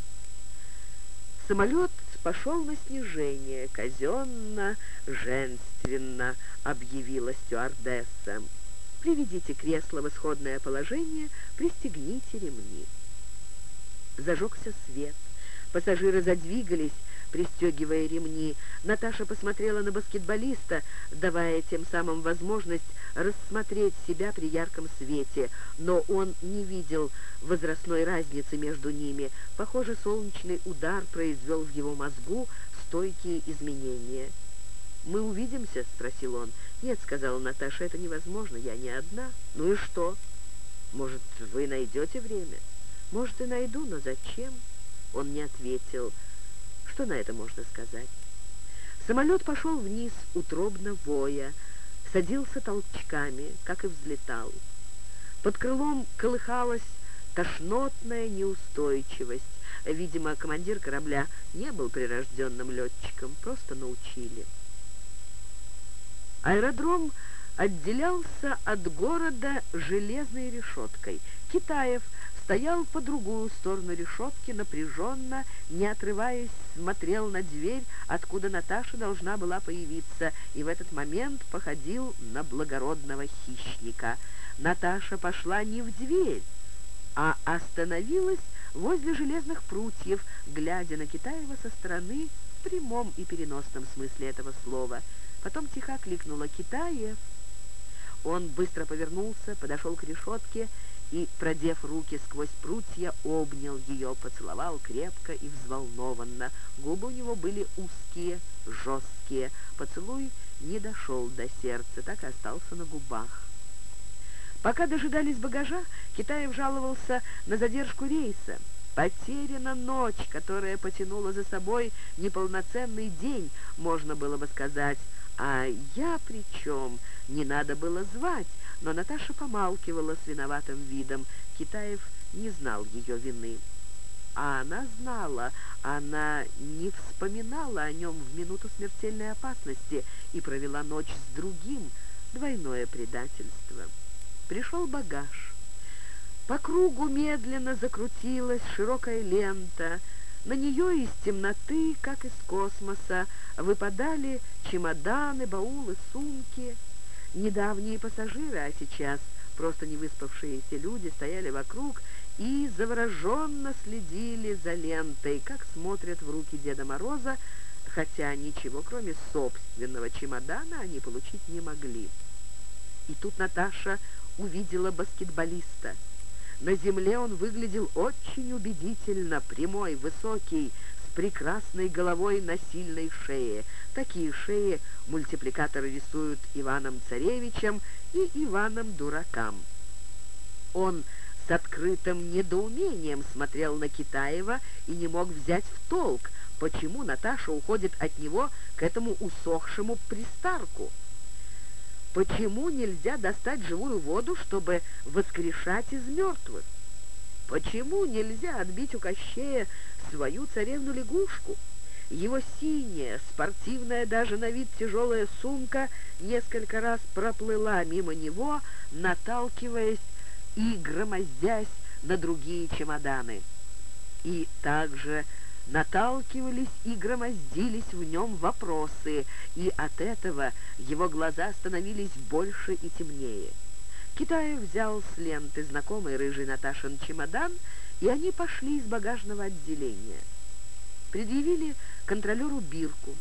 Самолет пошел на снижение, казенно, женственно, объявила стюардесса. Приведите кресло в исходное положение, пристегните ремни. Зажегся свет. Пассажиры задвигались, пристегивая ремни. Наташа посмотрела на баскетболиста, давая тем самым возможность рассмотреть себя при ярком свете, но он не видел возрастной разницы между ними. Похоже, солнечный удар произвел в его мозгу стойкие изменения. «Мы увидимся?» — спросил он. «Нет», — сказала Наташа, — «это невозможно, я не одна». «Ну и что? Может, вы найдете время?» «Может, и найду, но зачем?» Он не ответил. Что на это можно сказать? Самолет пошел вниз, утробно воя, садился толчками, как и взлетал. Под крылом колыхалась тошнотная неустойчивость. Видимо, командир корабля не был прирожденным летчиком, просто научили. Аэродром отделялся от города железной решеткой. Китаев стоял по другую сторону решетки, напряженно, не отрываясь, смотрел на дверь, откуда Наташа должна была появиться, и в этот момент походил на благородного хищника. Наташа пошла не в дверь, а остановилась возле железных прутьев, глядя на Китаева со стороны в прямом и переносном смысле этого слова. Потом тихо кликнула «Китаев». Он быстро повернулся, подошел к решетке и, продев руки сквозь прутья, обнял ее, поцеловал крепко и взволнованно. Губы у него были узкие, жесткие. Поцелуй не дошел до сердца, так и остался на губах. Пока дожидались багажа, Китаев жаловался на задержку рейса. Потеряна ночь, которая потянула за собой неполноценный день, можно было бы сказать. А я при чем? Не надо было звать но Наташа помалкивала с виноватым видом. Китаев не знал ее вины. А она знала, она не вспоминала о нем в минуту смертельной опасности и провела ночь с другим, двойное предательство. Пришел багаж. По кругу медленно закрутилась широкая лента. На нее из темноты, как из космоса, выпадали чемоданы, баулы, сумки — Недавние пассажиры, а сейчас просто невыспавшиеся люди, стояли вокруг и завороженно следили за лентой, как смотрят в руки Деда Мороза, хотя ничего, кроме собственного чемодана, они получить не могли. И тут Наташа увидела баскетболиста. На земле он выглядел очень убедительно, прямой, высокий, прекрасной головой на сильной шее. Такие шеи мультипликаторы рисуют Иваном Царевичем и Иваном Дуракам. Он с открытым недоумением смотрел на Китаева и не мог взять в толк, почему Наташа уходит от него к этому усохшему пристарку. Почему нельзя достать живую воду, чтобы воскрешать из мертвых? Почему нельзя отбить у Кощея свою царевну-лягушку? Его синяя, спортивная даже на вид тяжелая сумка несколько раз проплыла мимо него, наталкиваясь и громоздясь на другие чемоданы. И также наталкивались и громоздились в нем вопросы, и от этого его глаза становились больше и темнее. Китаев взял с ленты знакомый рыжий Наташин чемодан, и они пошли из багажного отделения. Предъявили контролеру бирку.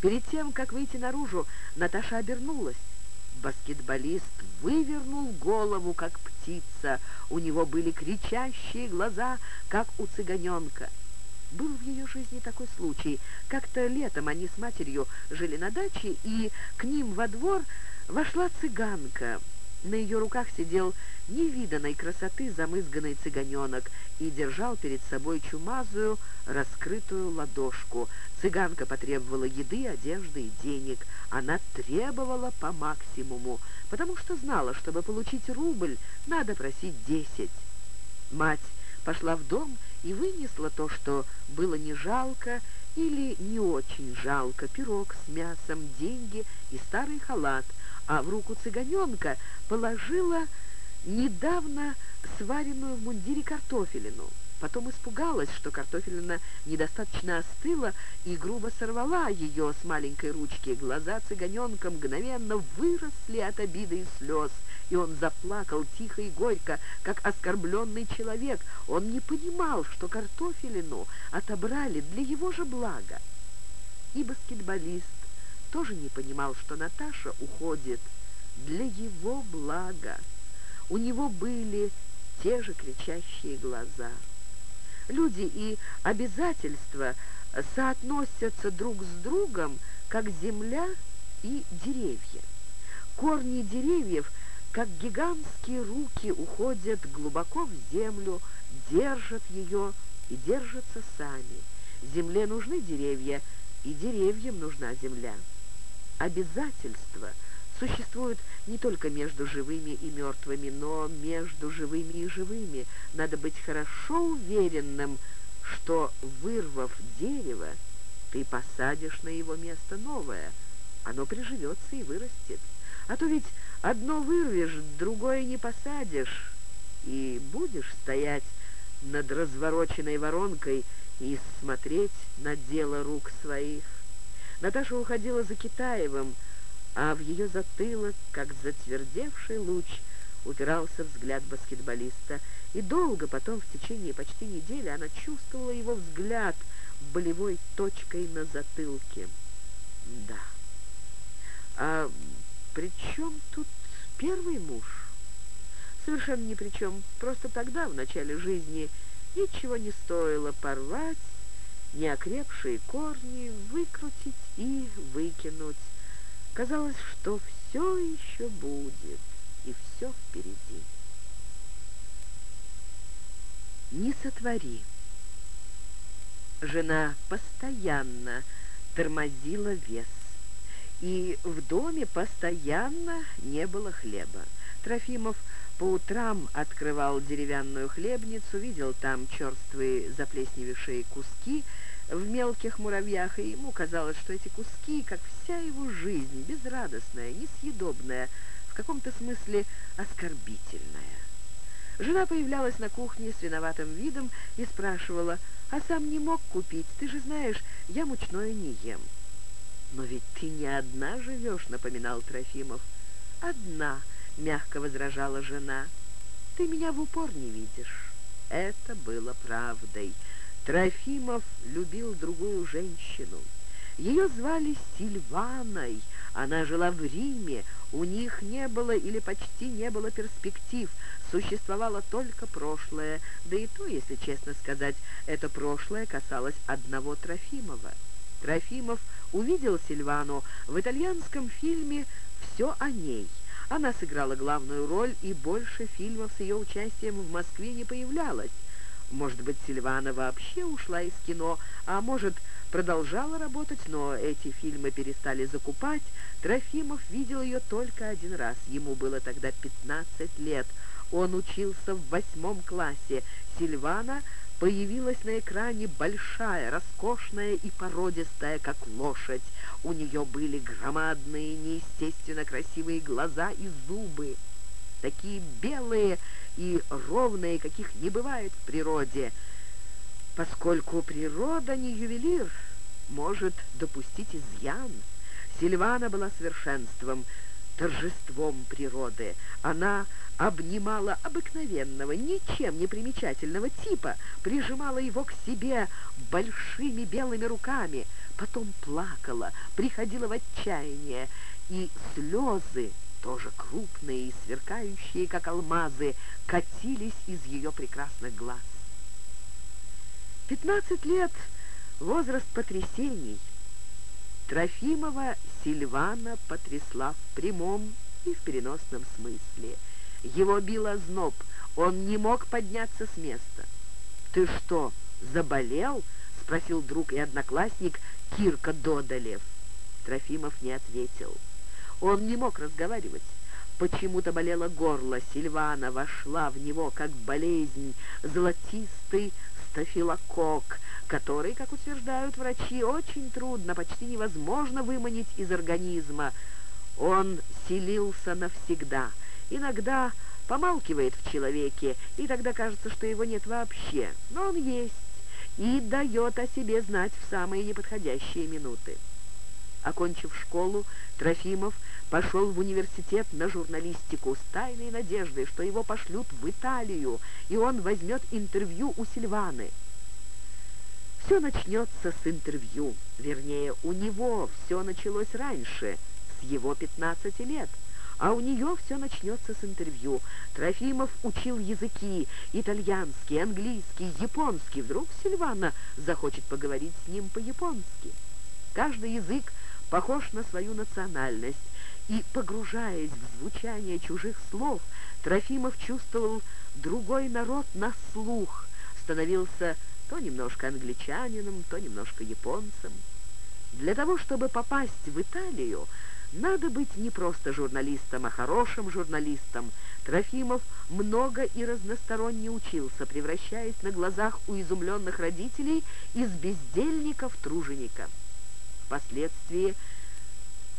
Перед тем, как выйти наружу, Наташа обернулась. Баскетболист вывернул голову, как птица. У него были кричащие глаза, как у цыганенка. Был в ее жизни такой случай. Как-то летом они с матерью жили на даче, и к ним во двор вошла цыганка — На ее руках сидел невиданной красоты замызганный цыганенок и держал перед собой чумазую раскрытую ладошку. Цыганка потребовала еды, одежды и денег. Она требовала по максимуму, потому что знала, чтобы получить рубль, надо просить десять. Мать пошла в дом и вынесла то, что было не жалко или не очень жалко, пирог с мясом, деньги и старый халат, а в руку цыганенка положила недавно сваренную в мундире картофелину. Потом испугалась, что картофелина недостаточно остыла, и грубо сорвала ее с маленькой ручки. Глаза цыганенка мгновенно выросли от обиды и слез, и он заплакал тихо и горько, как оскорбленный человек. Он не понимал, что картофелину отобрали для его же блага. И баскетболист тоже не понимал, что Наташа уходит для его блага. У него были те же кричащие глаза. Люди и обязательства соотносятся друг с другом, как земля и деревья. Корни деревьев, как гигантские руки, уходят глубоко в землю, держат ее и держатся сами. Земле нужны деревья, и деревьям нужна земля. Обязательства – существуют не только между живыми и мертвыми, но между живыми и живыми. Надо быть хорошо уверенным, что, вырвав дерево, ты посадишь на его место новое. Оно приживется и вырастет. А то ведь одно вырвешь, другое не посадишь, и будешь стоять над развороченной воронкой и смотреть на дело рук своих. Наташа уходила за Китаевым, а в ее затылок, как затвердевший луч, упирался взгляд баскетболиста. И долго потом, в течение почти недели, она чувствовала его взгляд болевой точкой на затылке. Да. А при чем тут первый муж? Совершенно ни при чем. Просто тогда, в начале жизни, ничего не стоило порвать, неокрепшие корни выкрутить и выкинуть. Казалось, что все еще будет, и все впереди. Не сотвори. Жена постоянно тормозила вес, и в доме постоянно не было хлеба. Трофимов по утрам открывал деревянную хлебницу, видел там черствые заплесневевшие куски, в мелких муравьях, и ему казалось, что эти куски, как вся его жизнь, безрадостная, несъедобная, в каком-то смысле оскорбительная. Жена появлялась на кухне с виноватым видом и спрашивала, «А сам не мог купить? Ты же знаешь, я мучное не ем». «Но ведь ты не одна живешь», — напоминал Трофимов. «Одна», — мягко возражала жена. «Ты меня в упор не видишь». Это было правдой. Трофимов любил другую женщину. Ее звали Сильваной. Она жила в Риме. У них не было или почти не было перспектив. Существовало только прошлое. Да и то, если честно сказать, это прошлое касалось одного Трофимова. Трофимов увидел Сильвану в итальянском фильме «Все о ней». Она сыграла главную роль, и больше фильмов с ее участием в Москве не появлялось. Может быть, Сильвана вообще ушла из кино, а может, продолжала работать, но эти фильмы перестали закупать. Трофимов видел ее только один раз. Ему было тогда 15 лет. Он учился в восьмом классе. Сильвана появилась на экране большая, роскошная и породистая, как лошадь. У нее были громадные, неестественно красивые глаза и зубы. Такие белые, и ровные, каких не бывает в природе, поскольку природа не ювелир, может допустить изъян. Сильвана была совершенством, торжеством природы. Она обнимала обыкновенного, ничем не примечательного типа, прижимала его к себе большими белыми руками, потом плакала, приходила в отчаяние, и слезы тоже крупные и сверкающие, как алмазы, катились из ее прекрасных глаз. Пятнадцать лет — возраст потрясений. Трофимова Сильвана потрясла в прямом и в переносном смысле. Его било зноб, он не мог подняться с места. «Ты что, заболел?» — спросил друг и одноклассник Кирка Додолев. Трофимов не ответил. Он не мог разговаривать. Почему-то болело горло. Сильвана вошла в него, как болезнь, золотистый стафилококк, который, как утверждают врачи, очень трудно, почти невозможно выманить из организма. Он селился навсегда. Иногда помалкивает в человеке, и тогда кажется, что его нет вообще. Но он есть и дает о себе знать в самые неподходящие минуты. Окончив школу, Трофимов пошел в университет на журналистику с тайной надеждой, что его пошлют в Италию, и он возьмет интервью у Сильваны. Все начнется с интервью, вернее, у него все началось раньше, с его 15 лет – а у нее все начнется с интервью. Трофимов учил языки – итальянский, английский, японский. Вдруг Сильвана захочет поговорить с ним по-японски. Каждый язык похож на свою национальность, и, погружаясь в звучание чужих слов, Трофимов чувствовал другой народ на слух, становился то немножко англичанином, то немножко японцем. Для того, чтобы попасть в Италию, надо быть не просто журналистом, а хорошим журналистом. Трофимов много и разносторонне учился, превращаясь на глазах у изумленных родителей из бездельника в труженика. Впоследствии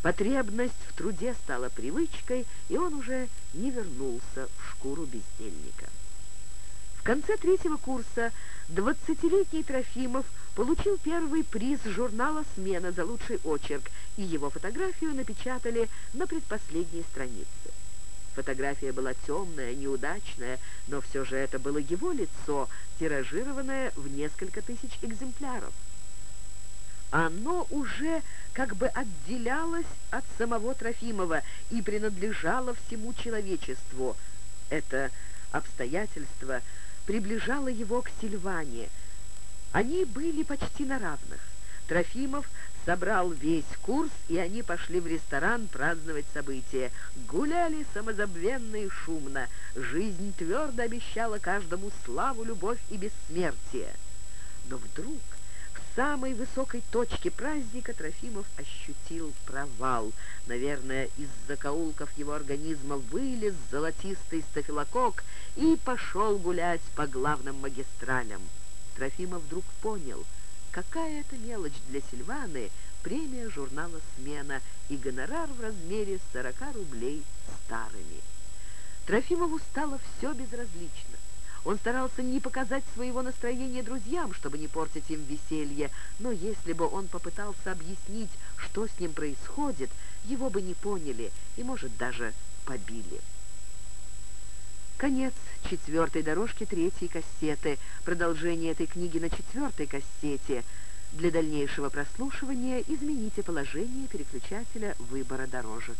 потребность в труде стала привычкой, и он уже не вернулся в шкуру бездельника. Конце третьего курса двадцатилетний Трофимов получил первый приз журнала «Смена» за лучший очерк, и его фотографию напечатали на предпоследней странице. Фотография была темная, неудачная, но все же это было его лицо, тиражированное в несколько тысяч экземпляров. Оно уже как бы отделялось от самого Трофимова и принадлежало всему человечеству. Это обстоятельство приближало его к Сильване – они были почти на равных. Трофимов собрал весь курс, и они пошли в ресторан праздновать события. Гуляли самозабвенно и шумно. Жизнь твердо обещала каждому славу, любовь и бессмертие. Но вдруг самой высокой точке праздника Трофимов ощутил провал. Наверное, из закоулков его организма вылез золотистый стафилококк и пошел гулять по главным магистралям. Трофимов вдруг понял, какая это мелочь для Сильваны премия журнала «Смена» и гонорар в размере 40 рублей старыми. Трофимову стало все безразлично. Он старался не показать своего настроения друзьям, чтобы не портить им веселье, но если бы он попытался объяснить, что с ним происходит, его бы не поняли и, может, даже побили. Конец четвертой дорожки третьей кассеты. Продолжение этой книги на четвертой кассете. Для дальнейшего прослушивания измените положение переключателя выбора дорожек.